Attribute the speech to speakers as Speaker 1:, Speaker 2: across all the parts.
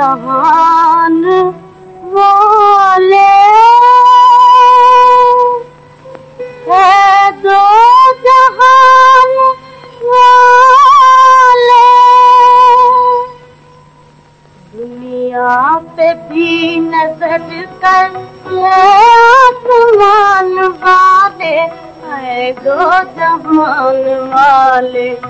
Speaker 1: دو جہان والے ہے دو جہان والے دنیا پہ بھی نظر کر آسمان والے ہے دو جہان والے دنیا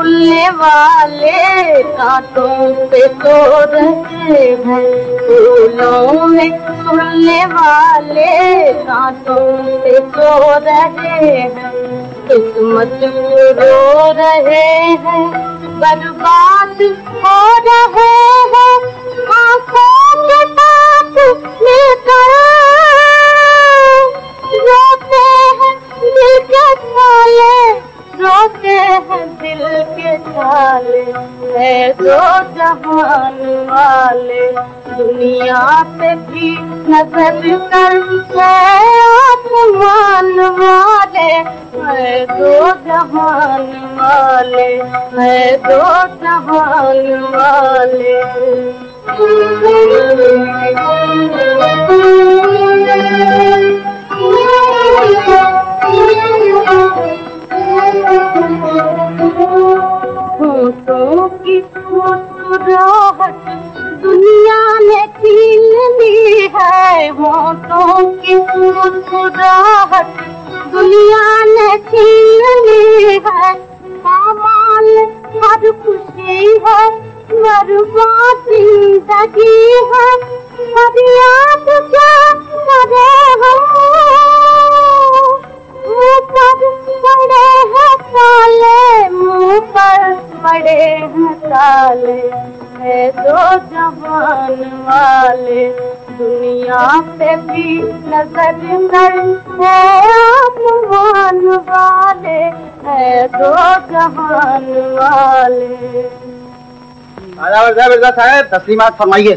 Speaker 1: بھولنے والے کانٹوں پہ تو رہے ہیں۔ پھولوں میں والے کانٹوں پہ تو رہے ہیں۔ قسمت رو رہے ہیں، برباد ہو رہے ہیں۔ ہیں دل کے سالے ہے دو جہان والے دنیا پہ بھی نظر کر ہے آسمان والے ہے دو جہان والے ہے دو جہان والے ہوٹوں کی دنیا نے چھین لی ہے ہوٹوں کی مسکراہٹ دنیا نے چھین لی ہے۔ سامان ہر خوشی ہے برباد زندگی ہے۔ فریاد کیا کھڑے ہیں تالے ہے دو جوان والے۔ دنیا پہ بھی نظر کر ہے آسمان والے۔ ہے دو جوان والے۔
Speaker 2: صاحب، تسلیمات فرمائیے۔